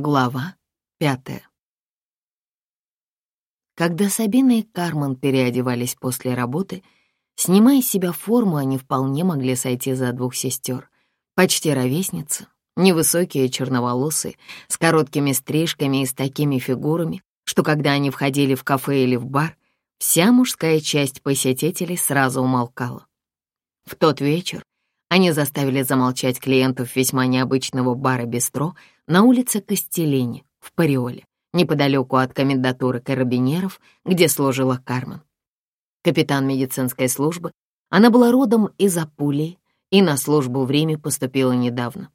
Глава пятая. Когда Сабина и Кармен переодевались после работы, снимая с себя форму, они вполне могли сойти за двух сестер. Почти ровесницы, невысокие черноволосые, с короткими стрижками и с такими фигурами, что когда они входили в кафе или в бар, вся мужская часть посетителей сразу умолкала. В тот вечер они заставили замолчать клиентов весьма необычного бара-бистро на улице Костелини в Париоле, неподалеку от комендатуры карабинеров, где служила Кармен. Капитан медицинской службы, она была родом из Апулии и на службу в Риме поступила недавно.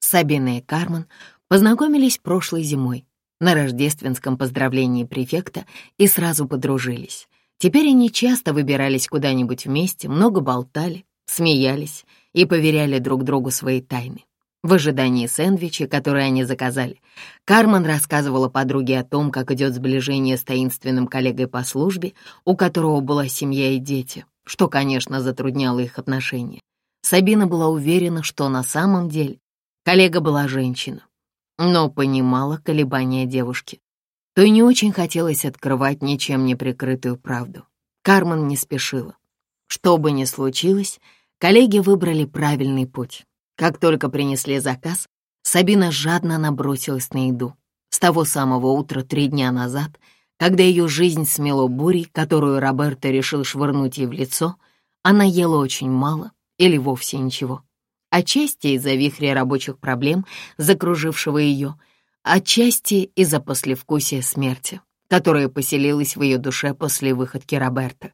Сабина и Кармен познакомились прошлой зимой на рождественском поздравлении префекта и сразу подружились. Теперь они часто выбирались куда-нибудь вместе, много болтали, смеялись и поверяли друг другу свои тайны. В ожидании сэндвича, который они заказали, Кармен рассказывала подруге о том, как идет сближение с таинственным коллегой по службе, у которого была семья и дети, что, конечно, затрудняло их отношения. Сабина была уверена, что на самом деле коллега была женщина, но понимала колебания девушки. То и не очень хотелось открывать ничем не прикрытую правду. Кармен не спешила. Что бы ни случилось, коллеги выбрали правильный путь. Как только принесли заказ, Сабина жадно набросилась на еду. С того самого утра три дня назад, когда ее жизнь смело бурей, которую Роберто решил швырнуть ей в лицо, она ела очень мало или вовсе ничего. Отчасти из-за вихря рабочих проблем, закружившего ее, отчасти из-за послевкусия смерти, которая поселилась в ее душе после выходки Роберта.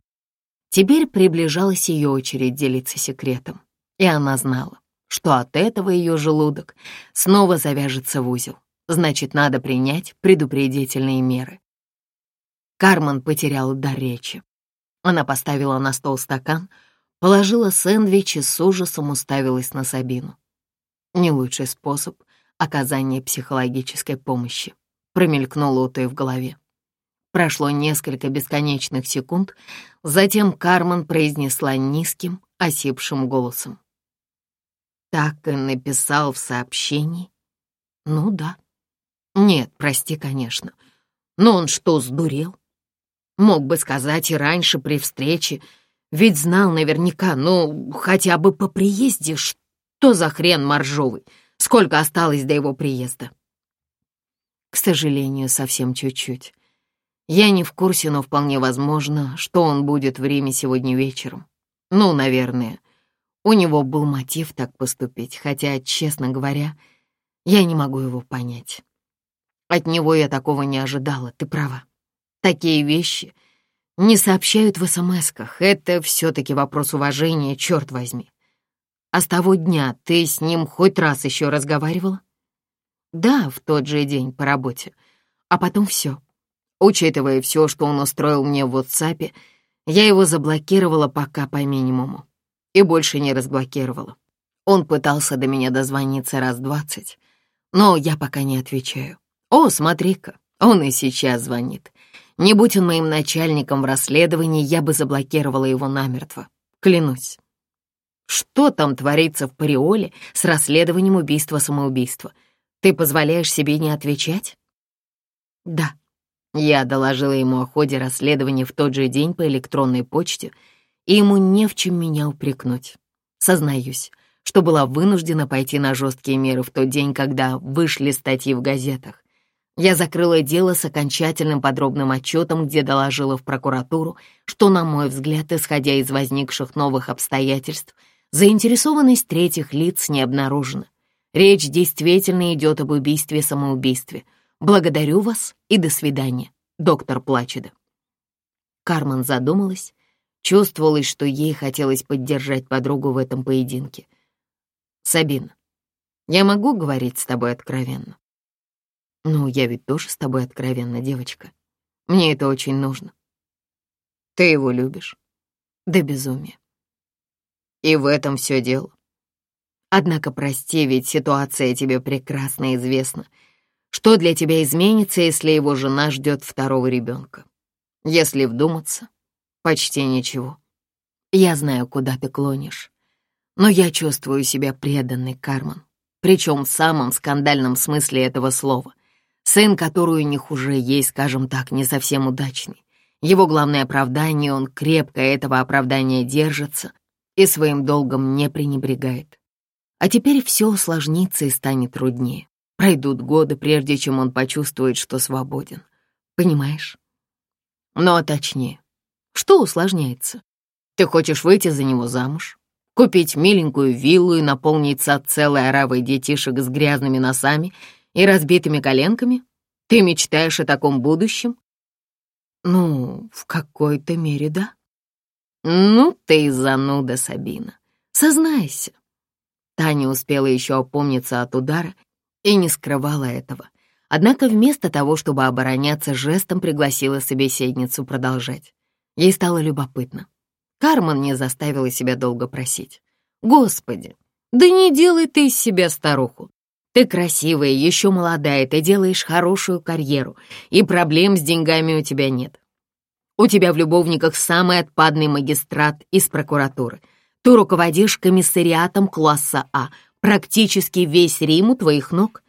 Теперь приближалась ее очередь делиться секретом, и она знала что от этого ее желудок снова завяжется в узел. Значит, надо принять предупредительные меры. Кармен потеряла до речи. Она поставила на стол стакан, положила сэндвич и с ужасом уставилась на Сабину. Не лучший способ оказания психологической помощи, промелькнуло у той в голове. Прошло несколько бесконечных секунд, затем Кармен произнесла низким, осипшим голосом. Так и написал в сообщении? Ну да. Нет, прости, конечно. Но он что, сдурел? Мог бы сказать и раньше при встрече, ведь знал наверняка, ну, хотя бы по приезде, что за хрен моржовый, сколько осталось до его приезда. К сожалению, совсем чуть-чуть. Я не в курсе, но вполне возможно, что он будет в Риме сегодня вечером. Ну, наверное, у него был мотив так поступить, хотя, честно говоря, я не могу его понять. От него я такого не ожидала, ты права. Такие вещи не сообщают в смс-ках. Это все-таки вопрос уважения, черт возьми. А с того дня ты с ним хоть раз еще разговаривала? Да, в тот же день по работе. А потом все. Учитывая все, что он устроил мне в WhatsApp, я его заблокировала пока по минимуму и больше не разблокировала. Он пытался до меня дозвониться раз двадцать, но я пока не отвечаю. О, смотри-ка, он и сейчас звонит. Не будь он моим начальником в расследовании, я бы заблокировала его намертво, клянусь. Что там творится в Париоле с расследованием убийства-самоубийства? Ты позволяешь себе не отвечать? Да. Я доложила ему о ходе расследования в тот же день по электронной почте — и ему не в чем меня упрекнуть. Сознаюсь, что была вынуждена пойти на жесткие меры в тот день, когда вышли статьи в газетах. Я закрыла дело с окончательным подробным отчетом, где доложила в прокуратуру, что, на мой взгляд, исходя из возникших новых обстоятельств, заинтересованность третьих лиц не обнаружена. Речь действительно идет об убийстве-самоубийстве. Благодарю вас и до свидания, доктор Плачеда. Кармен задумалась, Чувствовалось, что ей хотелось поддержать подругу в этом поединке. «Сабина, я могу говорить с тобой откровенно?» «Ну, я ведь тоже с тобой откровенно, девочка. Мне это очень нужно. Ты его любишь. Да безумие. И в этом все дело. Однако, прости, ведь ситуация тебе прекрасно известна. Что для тебя изменится, если его жена ждет второго ребенка? Если вдуматься, «Почти ничего. Я знаю, куда ты клонишь. Но я чувствую себя преданной, Карман, Причем в самом скандальном смысле этого слова. Сын, который у них уже есть, скажем так, не совсем удачный. Его главное оправдание, он крепко этого оправдания держится и своим долгом не пренебрегает. А теперь все усложнится и станет труднее. Пройдут годы, прежде чем он почувствует, что свободен. Понимаешь? Ну, а точнее, что усложняется? Ты хочешь выйти за него замуж? Купить миленькую виллу и наполниться от целой оравой детишек с грязными носами и разбитыми коленками? Ты мечтаешь о таком будущем? Ну, в какой-то мере, да. Ну, ты и зануда, Сабина. Сознайся. Таня успела еще опомниться от удара и не скрывала этого. Однако вместо того, чтобы обороняться, жестом пригласила собеседницу продолжать. Ей стало любопытно. Кармен не заставила себя долго просить. «Господи, да не делай ты из себя старуху. Ты красивая, еще молодая, ты делаешь хорошую карьеру, и проблем с деньгами у тебя нет. У тебя в любовниках самый отпадный магистрат из прокуратуры. Ты руководишь комиссариатом класса А, практически весь Рим у твоих ног.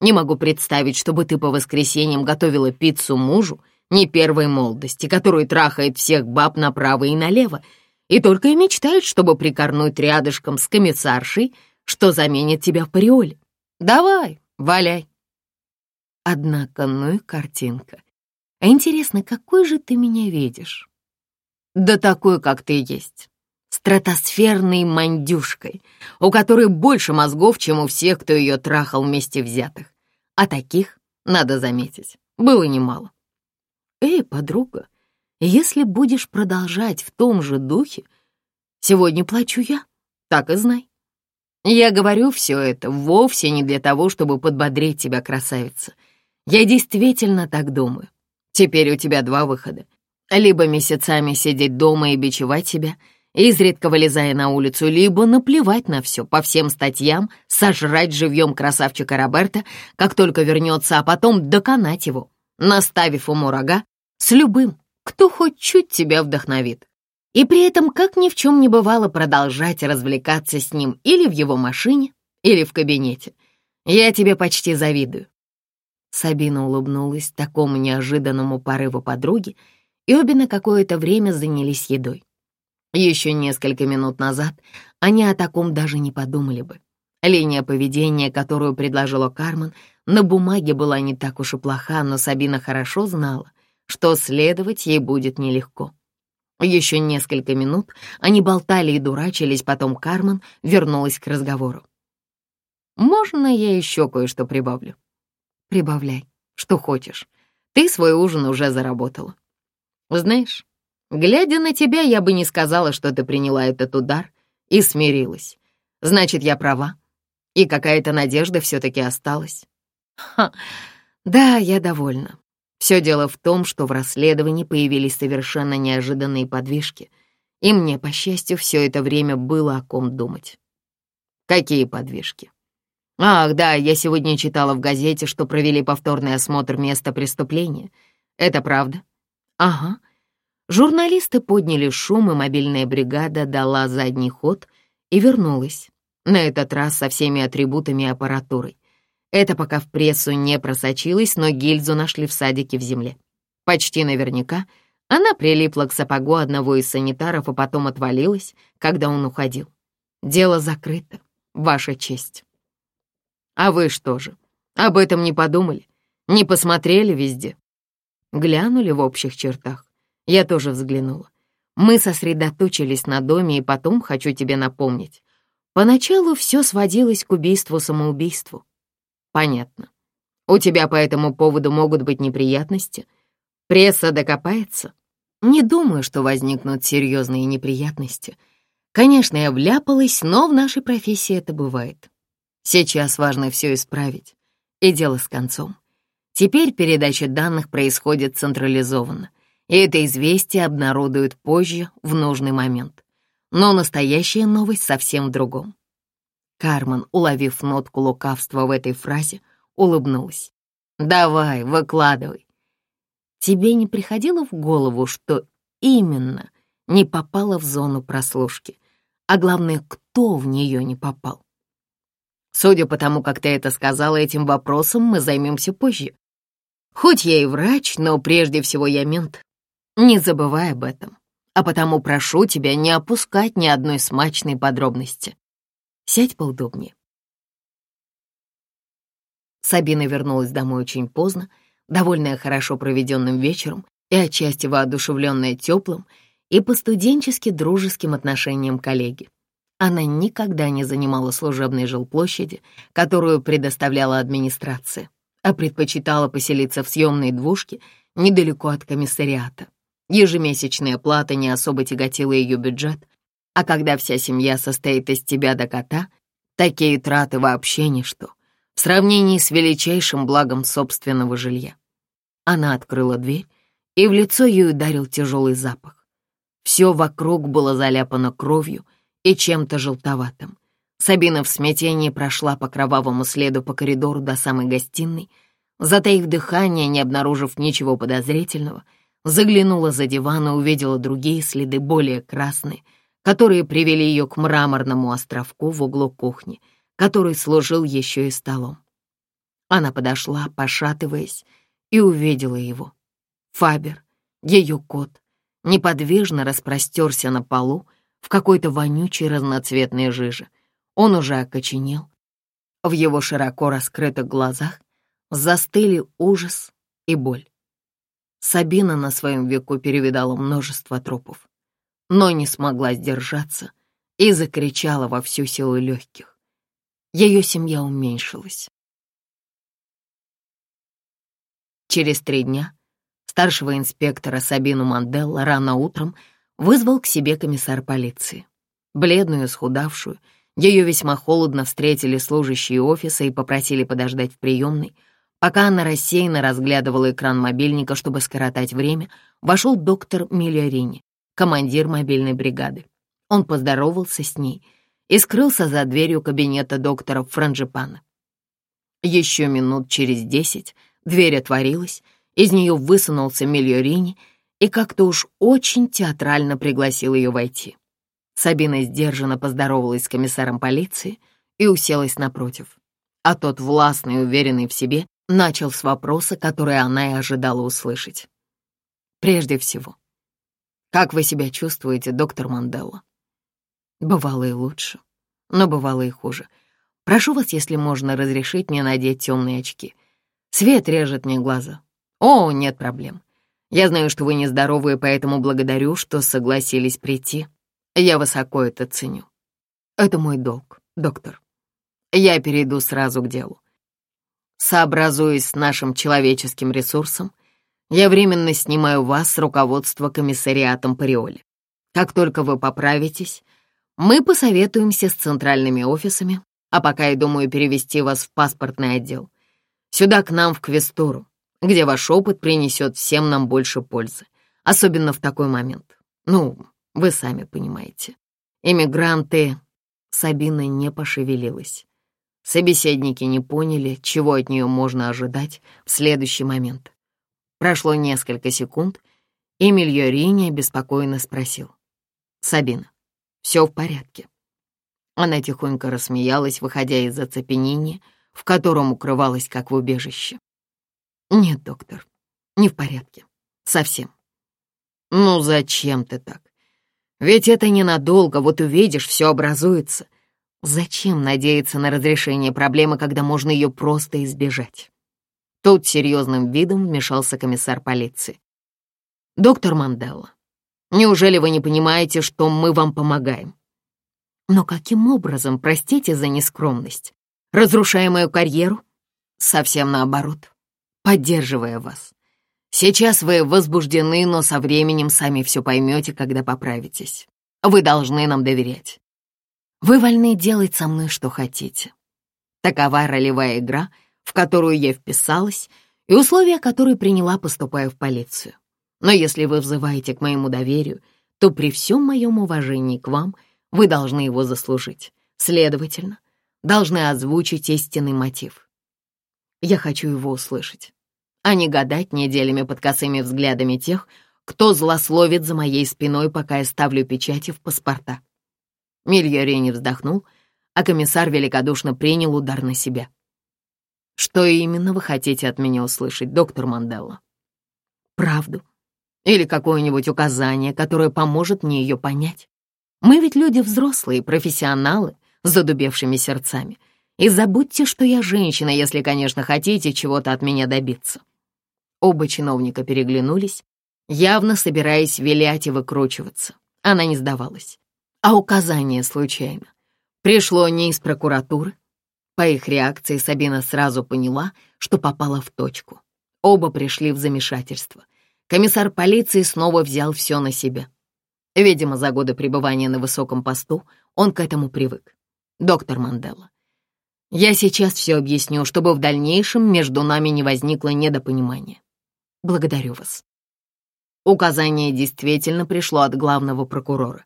Не могу представить, чтобы ты по воскресеньям готовила пиццу мужу не первой молодости, которую трахает всех баб направо и налево, и только и мечтает, чтобы прикорнуть рядышком с комиссаршей, что заменит тебя в париоле. Давай, валяй. Однако, ну и картинка. А интересно, какой же ты меня видишь? Да такой, как ты есть. Стратосферной мандюшкой, у которой больше мозгов, чем у всех, кто ее трахал вместе взятых. А таких, надо заметить, было немало. «Эй, подруга, если будешь продолжать в том же духе, сегодня плачу я, так и знай». Я говорю все это вовсе не для того, чтобы подбодрить тебя, красавица. Я действительно так думаю. Теперь у тебя два выхода. Либо месяцами сидеть дома и бичевать себя, изредка вылезая на улицу, либо наплевать на все, по всем статьям, сожрать живьем красавчика Роберта, как только вернется, а потом доконать его наставив ему рога с любым, кто хоть чуть тебя вдохновит. И при этом, как ни в чем не бывало, продолжать развлекаться с ним или в его машине, или в кабинете. Я тебе почти завидую. Сабина улыбнулась такому неожиданному порыву подруги, и обе на какое-то время занялись едой. Еще несколько минут назад они о таком даже не подумали бы. Линия поведения, которую предложила Кармен, на бумаге была не так уж и плоха, но Сабина хорошо знала, что следовать ей будет нелегко. Еще несколько минут они болтали и дурачились, потом Кармен вернулась к разговору. «Можно я еще кое-что прибавлю?» «Прибавляй, что хочешь. Ты свой ужин уже заработала». «Знаешь, глядя на тебя, я бы не сказала, что ты приняла этот удар и смирилась. Значит, я права, и какая-то надежда все-таки осталась». Да, я довольна. Все дело в том, что в расследовании появились совершенно неожиданные подвижки, и мне, по счастью, все это время было о ком думать. Какие подвижки? Ах, да, я сегодня читала в газете, что провели повторный осмотр места преступления. Это правда? Ага. Журналисты подняли шум, и мобильная бригада дала задний ход и вернулась. На этот раз со всеми атрибутами и аппаратурой. Это пока в прессу не просочилось, но гильзу нашли в садике в земле. Почти наверняка она прилипла к сапогу одного из санитаров, а потом отвалилась, когда он уходил. Дело закрыто, ваша честь. А вы что же, об этом не подумали? Не посмотрели везде? Глянули в общих чертах. Я тоже взглянула. Мы сосредоточились на доме, и потом хочу тебе напомнить. Поначалу все сводилось к убийству-самоубийству. Понятно. У тебя по этому поводу могут быть неприятности? Пресса докопается? Не думаю, что возникнут серьезные неприятности. Конечно, я вляпалась, но в нашей профессии это бывает. Сейчас важно все исправить. И дело с концом. Теперь передача данных происходит централизованно, и это известие обнародуют позже, в нужный момент. Но настоящая новость совсем в другом. Кармен, уловив нотку лукавства в этой фразе, улыбнулась. «Давай, выкладывай». «Тебе не приходило в голову, что именно не попало в зону прослушки, а главное, кто в нее не попал?» «Судя по тому, как ты это сказала, этим вопросом мы займемся позже. Хоть я и врач, но прежде всего я мент. Не забывай об этом, а потому прошу тебя не опускать ни одной смачной подробности». Сядь поудобнее. Сабина вернулась домой очень поздно, довольная хорошо проведенным вечером и отчасти воодушевленная теплым и по-студенчески дружеским отношением коллеги. Она никогда не занимала служебной жилплощади, которую предоставляла администрация, а предпочитала поселиться в съемной двушке недалеко от комиссариата. Ежемесячная плата не особо тяготила ее бюджет, а когда вся семья состоит из тебя до кота, такие траты вообще ничто в сравнении с величайшим благом собственного жилья. Она открыла дверь, и в лицо ей ударил тяжелый запах. Все вокруг было заляпано кровью и чем-то желтоватым. Сабина в смятении прошла по кровавому следу по коридору до самой гостиной, затаив дыхание, не обнаружив ничего подозрительного, заглянула за диван и увидела другие следы, более красные — которые привели ее к мраморному островку в углу кухни, который служил еще и столом. Она подошла, пошатываясь, и увидела его. Фабер, ее кот, неподвижно распростерся на полу в какой-то вонючей разноцветной жиже. Он уже окоченел. В его широко раскрытых глазах застыли ужас и боль. Сабина на своем веку перевидала множество трупов но не смогла сдержаться и закричала во всю силу легких. Ее семья уменьшилась. Через три дня старшего инспектора Сабину Манделла рано утром вызвал к себе комиссар полиции. Бледную, и схудавшую, ее весьма холодно встретили служащие офиса и попросили подождать в приемной. Пока она рассеянно разглядывала экран мобильника, чтобы скоротать время, вошел доктор Миллерини командир мобильной бригады. Он поздоровался с ней и скрылся за дверью кабинета доктора Франджипана. Еще минут через десять дверь отворилась, из нее высунулся Мильорини и как-то уж очень театрально пригласил ее войти. Сабина сдержанно поздоровалась с комиссаром полиции и уселась напротив. А тот, властный и уверенный в себе, начал с вопроса, который она и ожидала услышать. «Прежде всего, как вы себя чувствуете, доктор Мандела? Бывало и лучше, но бывало и хуже. Прошу вас, если можно, разрешить мне надеть темные очки. Свет режет мне глаза. О, нет проблем. Я знаю, что вы нездоровы, поэтому благодарю, что согласились прийти. Я высоко это ценю. Это мой долг, доктор. Я перейду сразу к делу. Сообразуясь с нашим человеческим ресурсом, я временно снимаю вас с руководства комиссариатом Париоли. Как только вы поправитесь, мы посоветуемся с центральными офисами, а пока я думаю перевести вас в паспортный отдел. Сюда к нам в Квестуру, где ваш опыт принесет всем нам больше пользы, особенно в такой момент. Ну, вы сами понимаете. Эмигранты. Сабина не пошевелилась. Собеседники не поняли, чего от нее можно ожидать в следующий момент. Прошло несколько секунд, и Мильорини беспокойно спросил. «Сабина, все в порядке?» Она тихонько рассмеялась, выходя из оцепенения, в котором укрывалась, как в убежище. «Нет, доктор, не в порядке. Совсем». «Ну зачем ты так? Ведь это ненадолго, вот увидишь, все образуется. Зачем надеяться на разрешение проблемы, когда можно ее просто избежать?» Тут серьезным видом вмешался комиссар полиции. «Доктор Манделла, неужели вы не понимаете, что мы вам помогаем?» «Но каким образом, простите за нескромность, разрушая мою карьеру?» «Совсем наоборот, поддерживая вас. Сейчас вы возбуждены, но со временем сами все поймете, когда поправитесь. Вы должны нам доверять. Вы вольны делать со мной, что хотите. Такова ролевая игра — в которую я вписалась, и условия которой приняла, поступая в полицию. Но если вы взываете к моему доверию, то при всем моем уважении к вам вы должны его заслужить. Следовательно, должны озвучить истинный мотив. Я хочу его услышать, а не гадать неделями под косыми взглядами тех, кто злословит за моей спиной, пока я ставлю печати в паспорта. Мильяре вздохнул, а комиссар великодушно принял удар на себя. Что именно вы хотите от меня услышать, доктор Манделла? Правду. Или какое-нибудь указание, которое поможет мне ее понять. Мы ведь люди взрослые, профессионалы, с задубевшими сердцами. И забудьте, что я женщина, если, конечно, хотите чего-то от меня добиться. Оба чиновника переглянулись, явно собираясь вилять и выкручиваться. Она не сдавалась. А указание случайно. Пришло не из прокуратуры, по их реакции Сабина сразу поняла, что попала в точку. Оба пришли в замешательство. Комиссар полиции снова взял все на себя. Видимо, за годы пребывания на высоком посту он к этому привык. Доктор Мандела, я сейчас все объясню, чтобы в дальнейшем между нами не возникло недопонимания. Благодарю вас. Указание действительно пришло от главного прокурора.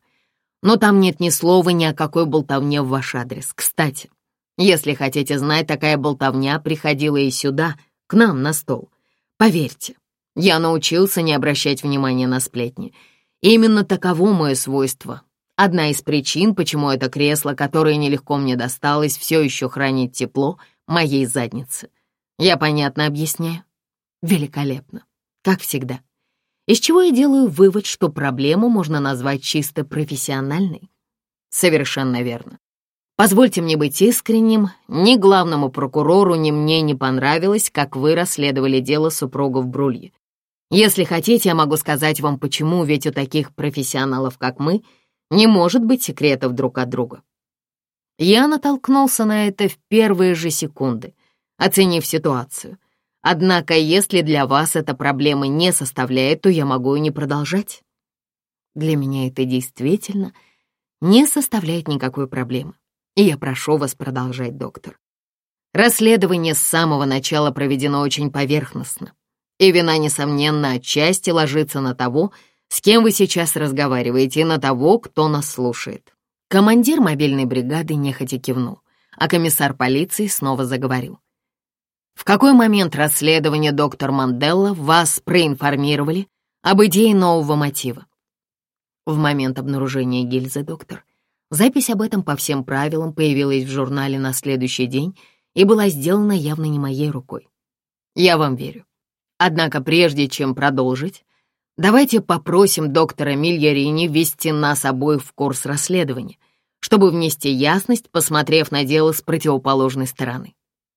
Но там нет ни слова ни о какой болтовне в ваш адрес. Кстати, если хотите знать, такая болтовня приходила и сюда, к нам на стол. Поверьте, я научился не обращать внимания на сплетни. Именно таково мое свойство. Одна из причин, почему это кресло, которое нелегко мне досталось, все еще хранит тепло моей задницы. Я понятно объясняю? Великолепно. Как всегда. Из чего я делаю вывод, что проблему можно назвать чисто профессиональной? Совершенно верно. Позвольте мне быть искренним, ни главному прокурору, ни мне не понравилось, как вы расследовали дело супругов Брульи. Если хотите, я могу сказать вам почему, ведь у таких профессионалов, как мы, не может быть секретов друг от друга. Я натолкнулся на это в первые же секунды, оценив ситуацию. Однако, если для вас эта проблема не составляет, то я могу и не продолжать. Для меня это действительно не составляет никакой проблемы и я прошу вас продолжать, доктор. Расследование с самого начала проведено очень поверхностно, и вина, несомненно, отчасти ложится на того, с кем вы сейчас разговариваете, и на того, кто нас слушает. Командир мобильной бригады нехотя кивнул, а комиссар полиции снова заговорил. В какой момент расследования доктор Манделла вас проинформировали об идее нового мотива? В момент обнаружения гильзы, доктор. Запись об этом по всем правилам появилась в журнале на следующий день и была сделана явно не моей рукой. Я вам верю. Однако прежде чем продолжить, давайте попросим доктора Мильярини ввести нас обоих в курс расследования, чтобы внести ясность, посмотрев на дело с противоположной стороны.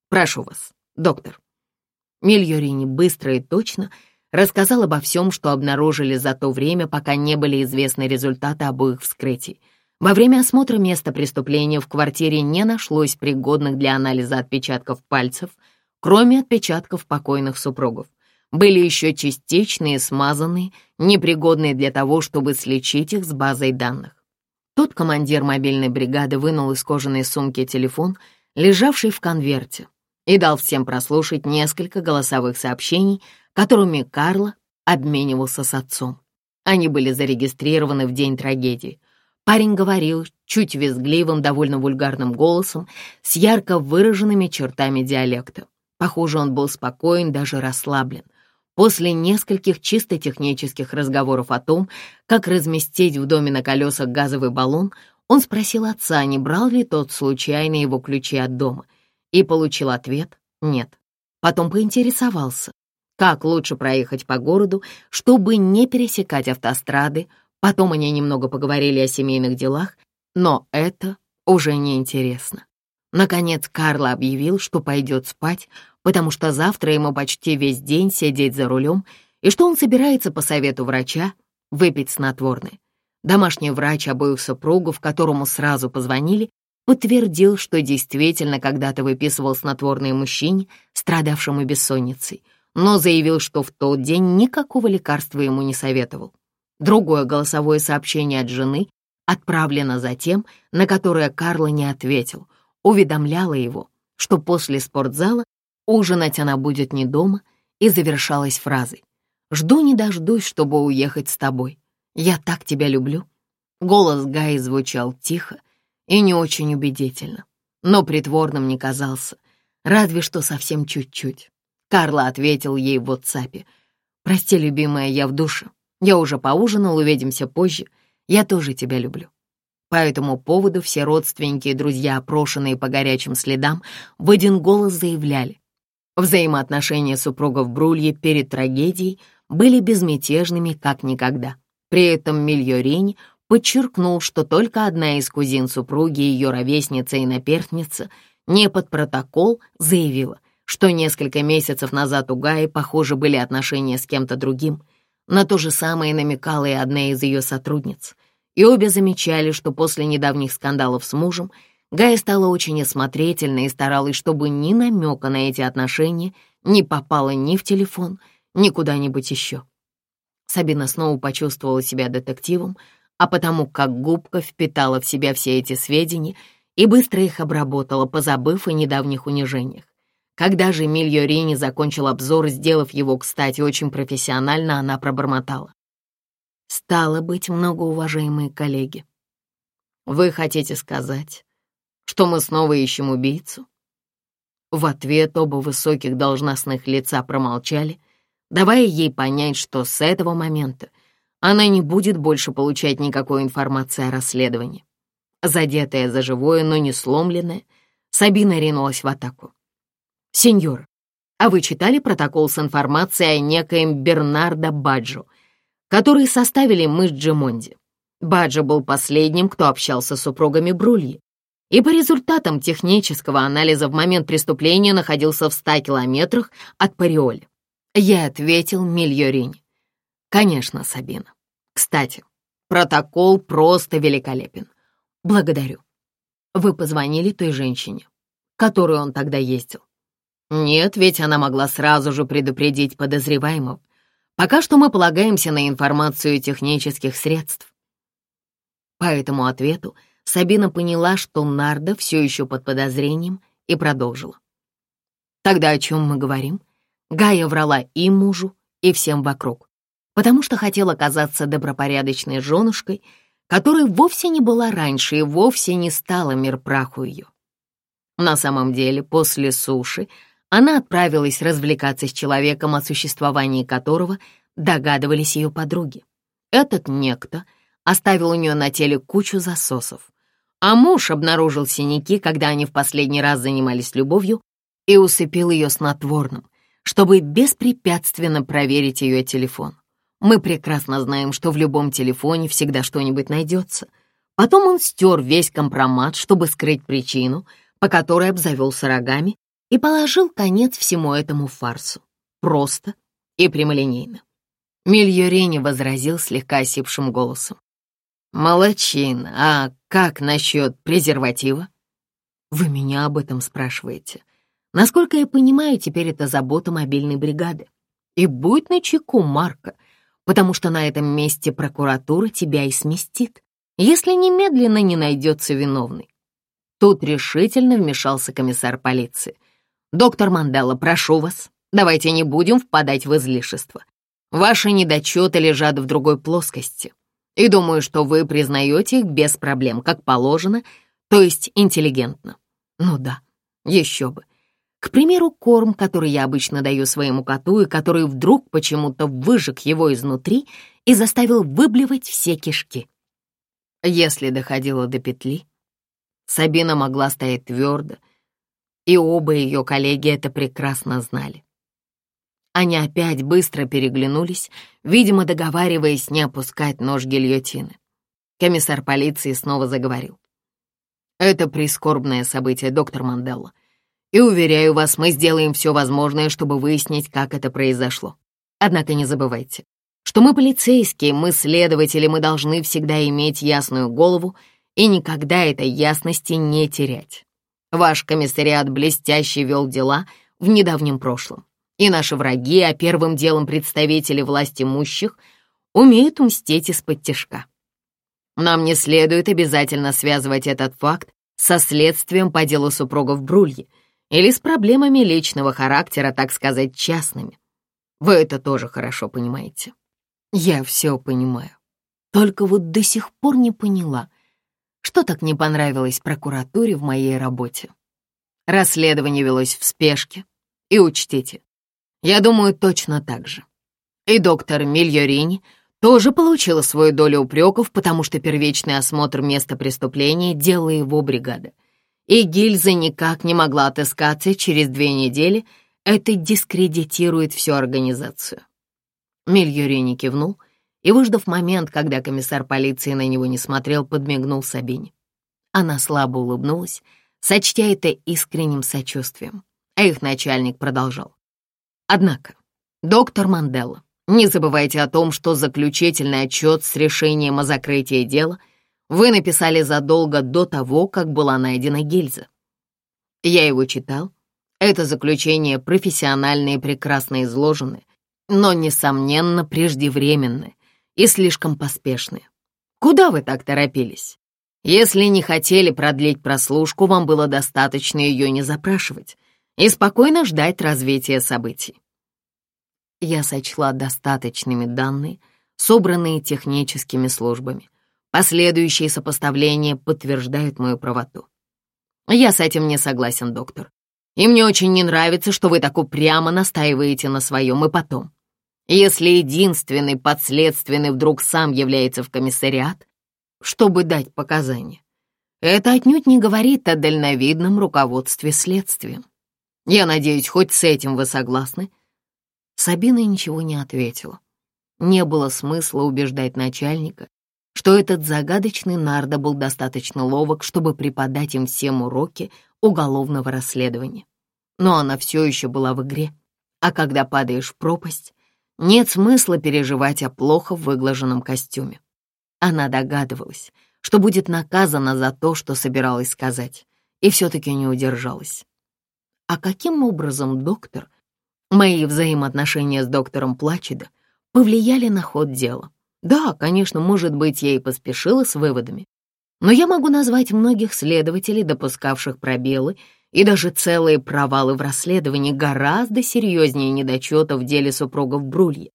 Прошу вас, доктор. Мильярини быстро и точно рассказал обо всем, что обнаружили за то время, пока не были известны результаты обоих вскрытий — во время осмотра места преступления в квартире не нашлось пригодных для анализа отпечатков пальцев, кроме отпечатков покойных супругов. Были еще частичные, смазанные, непригодные для того, чтобы сличить их с базой данных. Тот командир мобильной бригады вынул из кожаной сумки телефон, лежавший в конверте, и дал всем прослушать несколько голосовых сообщений, которыми Карло обменивался с отцом. Они были зарегистрированы в день трагедии — Парень говорил чуть визгливым, довольно вульгарным голосом, с ярко выраженными чертами диалекта. Похоже, он был спокоен, даже расслаблен. После нескольких чисто технических разговоров о том, как разместить в доме на колесах газовый баллон, он спросил отца, не брал ли тот случайно его ключи от дома, и получил ответ «нет». Потом поинтересовался, как лучше проехать по городу, чтобы не пересекать автострады, Потом они немного поговорили о семейных делах, но это уже неинтересно. Наконец Карл объявил, что пойдет спать, потому что завтра ему почти весь день сидеть за рулем и что он собирается по совету врача выпить снотворное. Домашний врач а обоих супругов, которому сразу позвонили, подтвердил, что действительно когда-то выписывал снотворное мужчине, страдавшему бессонницей, но заявил, что в тот день никакого лекарства ему не советовал. Другое голосовое сообщение от жены отправлено затем, на которое Карло не ответил, уведомляло его, что после спортзала ужинать она будет не дома, и завершалась фразой «Жду не дождусь, чтобы уехать с тобой. Я так тебя люблю». Голос Гаи звучал тихо и не очень убедительно, но притворным не казался, разве что совсем чуть-чуть. Карла ответил ей в WhatsApp. «Прости, любимая, я в душе. Я уже поужинал, увидимся позже. Я тоже тебя люблю». По этому поводу все родственники и друзья, опрошенные по горячим следам, в один голос заявляли. Взаимоотношения супругов Брулье перед трагедией были безмятежными как никогда. При этом Мильорень подчеркнул, что только одна из кузин супруги, ее ровесница и наперстница, не под протокол заявила, что несколько месяцев назад у Гаи, похоже, были отношения с кем-то другим — на то же самое намекала и одна из ее сотрудниц. И обе замечали, что после недавних скандалов с мужем Гая стала очень осмотрительна и старалась, чтобы ни намека на эти отношения не попало ни в телефон, ни куда-нибудь еще. Сабина снова почувствовала себя детективом, а потому как губка впитала в себя все эти сведения и быстро их обработала, позабыв о недавних унижениях. Когда же Мильо Рини закончил обзор, сделав его, кстати, очень профессионально, она пробормотала. «Стало быть, многоуважаемые коллеги, вы хотите сказать, что мы снова ищем убийцу?» В ответ оба высоких должностных лица промолчали, давая ей понять, что с этого момента она не будет больше получать никакой информации о расследовании. Задетая за живое, но не сломленная, Сабина ринулась в атаку. «Сеньор, а вы читали протокол с информацией о некоем Бернардо Баджо, который составили мы с Джимонди? Баджо был последним, кто общался с супругами Брульи, и по результатам технического анализа в момент преступления находился в 100 километрах от Париоли. Я ответил Мильоринь. «Конечно, Сабина. Кстати, протокол просто великолепен. Благодарю. Вы позвонили той женщине, которую он тогда ездил. Нет, ведь она могла сразу же предупредить подозреваемого. Пока что мы полагаемся на информацию технических средств. По этому ответу Сабина поняла, что Нарда все еще под подозрением, и продолжила. Тогда о чем мы говорим? Гая врала и мужу, и всем вокруг, потому что хотела казаться добропорядочной женушкой, которой вовсе не была раньше и вовсе не стала мир праху ее. На самом деле, после суши — она отправилась развлекаться с человеком, о существовании которого догадывались ее подруги. Этот некто оставил у нее на теле кучу засосов, а муж обнаружил синяки, когда они в последний раз занимались любовью, и усыпил ее снотворным, чтобы беспрепятственно проверить ее телефон. Мы прекрасно знаем, что в любом телефоне всегда что-нибудь найдется. Потом он стер весь компромат, чтобы скрыть причину, по которой обзавелся рогами, и положил конец всему этому фарсу. Просто и прямолинейно. Мильюрени возразил слегка осипшим голосом. «Молочин, а как насчет презерватива?» «Вы меня об этом спрашиваете. Насколько я понимаю, теперь это забота мобильной бригады. И будь начеку, Марка, потому что на этом месте прокуратура тебя и сместит, если немедленно не найдется виновный». Тут решительно вмешался комиссар полиции. Доктор Мандела, прошу вас, давайте не будем впадать в излишество. Ваши недочеты лежат в другой плоскости. И думаю, что вы признаете их без проблем, как положено, то есть интеллигентно. Ну да, еще бы. К примеру, корм, который я обычно даю своему коту, и который вдруг почему-то выжег его изнутри и заставил выблевать все кишки. Если доходило до петли, Сабина могла стоять твердо, и оба ее коллеги это прекрасно знали. Они опять быстро переглянулись, видимо, договариваясь не опускать нож гильотины. Комиссар полиции снова заговорил. «Это прискорбное событие, доктор Манделла. И, уверяю вас, мы сделаем все возможное, чтобы выяснить, как это произошло. Однако не забывайте, что мы полицейские, мы следователи, мы должны всегда иметь ясную голову и никогда этой ясности не терять. Ваш комиссариат блестяще вел дела в недавнем прошлом. И наши враги, а первым делом представители власти имущих, умеют мстить из-под тяжка. Нам не следует обязательно связывать этот факт со следствием по делу супругов Брульи или с проблемами личного характера, так сказать, частными. Вы это тоже хорошо понимаете. Я все понимаю. Только вот до сих пор не поняла, что так не понравилось прокуратуре в моей работе. Расследование велось в спешке. И учтите, я думаю, точно так же. И доктор Мильорини тоже получила свою долю упреков, потому что первичный осмотр места преступления делала его бригада. И гильза никак не могла отыскаться через две недели, это дискредитирует всю организацию. Мильорини кивнул — и, выждав момент, когда комиссар полиции на него не смотрел, подмигнул Сабине. Она слабо улыбнулась, сочтя это искренним сочувствием, а их начальник продолжал. «Однако, доктор Манделла, не забывайте о том, что заключительный отчет с решением о закрытии дела вы написали задолго до того, как была найдена гильза. Я его читал. Это заключение профессионально и прекрасно изложены, но, несомненно, преждевременны и слишком поспешны. Куда вы так торопились? Если не хотели продлить прослушку, вам было достаточно ее не запрашивать и спокойно ждать развития событий. Я сочла достаточными данные, собранные техническими службами. Последующие сопоставления подтверждают мою правоту. Я с этим не согласен, доктор. И мне очень не нравится, что вы так упрямо настаиваете на своем и потом. Если единственный подследственный вдруг сам является в комиссариат, чтобы дать показания, это отнюдь не говорит о дальновидном руководстве следствием. Я надеюсь, хоть с этим вы согласны?» Сабина ничего не ответила. Не было смысла убеждать начальника, что этот загадочный Нардо был достаточно ловок, чтобы преподать им всем уроки уголовного расследования. Но она все еще была в игре, а когда падаешь в пропасть, нет смысла переживать о плохо выглаженном костюме. Она догадывалась, что будет наказана за то, что собиралась сказать, и все-таки не удержалась. А каким образом доктор, мои взаимоотношения с доктором Плачеда, повлияли на ход дела? Да, конечно, может быть, я и поспешила с выводами, но я могу назвать многих следователей, допускавших пробелы и даже целые провалы в расследовании гораздо серьезнее недочета в деле супругов Брулья,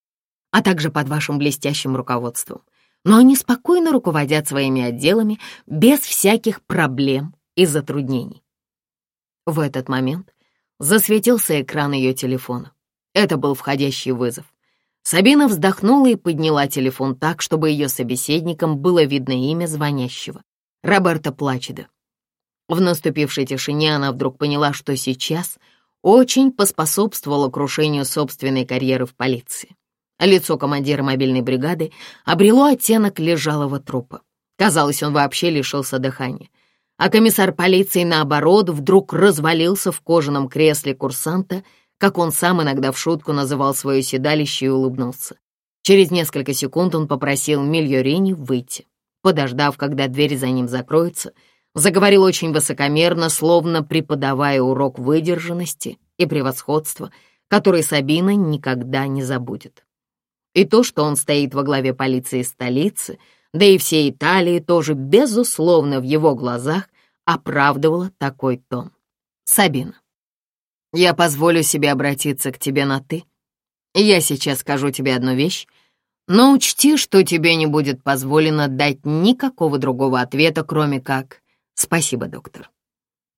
а также под вашим блестящим руководством. Но они спокойно руководят своими отделами без всяких проблем и затруднений. В этот момент засветился экран ее телефона. Это был входящий вызов. Сабина вздохнула и подняла телефон так, чтобы ее собеседникам было видно имя звонящего. Роберта Плачеда. В наступившей тишине она вдруг поняла, что сейчас очень поспособствовало крушению собственной карьеры в полиции. Лицо командира мобильной бригады обрело оттенок лежалого трупа. Казалось, он вообще лишился дыхания. А комиссар полиции, наоборот, вдруг развалился в кожаном кресле курсанта, как он сам иногда в шутку называл свое седалище и улыбнулся. Через несколько секунд он попросил Мильорини выйти подождав, когда дверь за ним закроется, заговорил очень высокомерно, словно преподавая урок выдержанности и превосходства, который Сабина никогда не забудет. И то, что он стоит во главе полиции столицы, да и всей Италии тоже, безусловно, в его глазах оправдывало такой тон. Сабина, я позволю себе обратиться к тебе на «ты». Я сейчас скажу тебе одну вещь, но учти, что тебе не будет позволено дать никакого другого ответа, кроме как «Спасибо, доктор».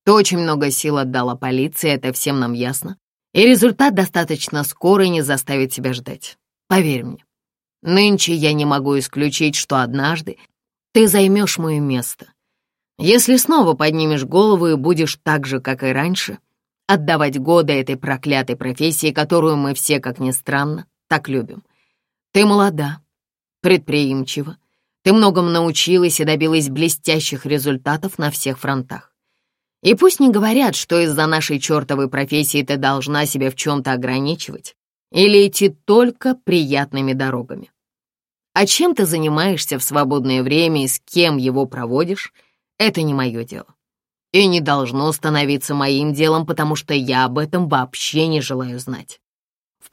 Ты очень много сил отдала полиции, это всем нам ясно. И результат достаточно скорый не заставит тебя ждать. Поверь мне. Нынче я не могу исключить, что однажды ты займешь мое место. Если снова поднимешь голову и будешь так же, как и раньше, отдавать годы этой проклятой профессии, которую мы все, как ни странно, так любим — ты молода, предприимчива, ты многом научилась и добилась блестящих результатов на всех фронтах. И пусть не говорят, что из-за нашей чертовой профессии ты должна себя в чем-то ограничивать или идти только приятными дорогами. А чем ты занимаешься в свободное время и с кем его проводишь, это не мое дело. И не должно становиться моим делом, потому что я об этом вообще не желаю знать.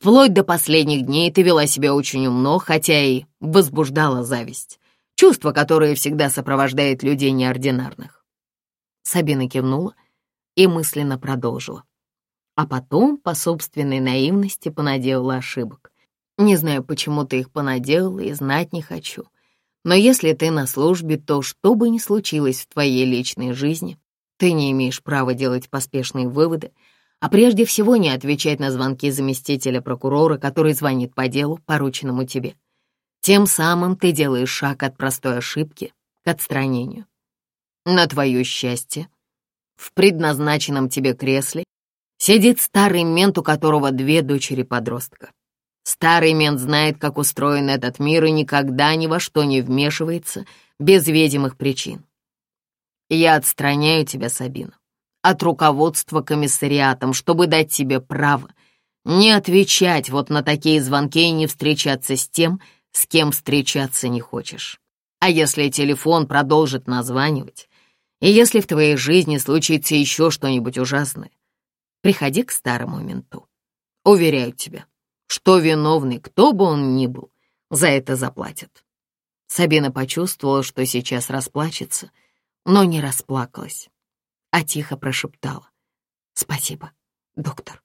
Вплоть до последних дней ты вела себя очень умно, хотя и возбуждала зависть. Чувство, которое всегда сопровождает людей неординарных. Сабина кивнула и мысленно продолжила. А потом по собственной наивности понаделала ошибок. Не знаю, почему ты их понаделала и знать не хочу. Но если ты на службе, то что бы ни случилось в твоей личной жизни, ты не имеешь права делать поспешные выводы — а прежде всего не отвечать на звонки заместителя прокурора, который звонит по делу, порученному тебе. Тем самым ты делаешь шаг от простой ошибки к отстранению. На твое счастье, в предназначенном тебе кресле сидит старый мент, у которого две дочери-подростка. Старый мент знает, как устроен этот мир и никогда ни во что не вмешивается без видимых причин. Я отстраняю тебя, Сабина от руководства комиссариатом, чтобы дать тебе право не отвечать вот на такие звонки и не встречаться с тем, с кем встречаться не хочешь. А если телефон продолжит названивать, и если в твоей жизни случится еще что-нибудь ужасное, приходи к старому менту. Уверяю тебя, что виновный, кто бы он ни был, за это заплатит. Сабина почувствовала, что сейчас расплачется, но не расплакалась а тихо прошептала. «Спасибо, доктор».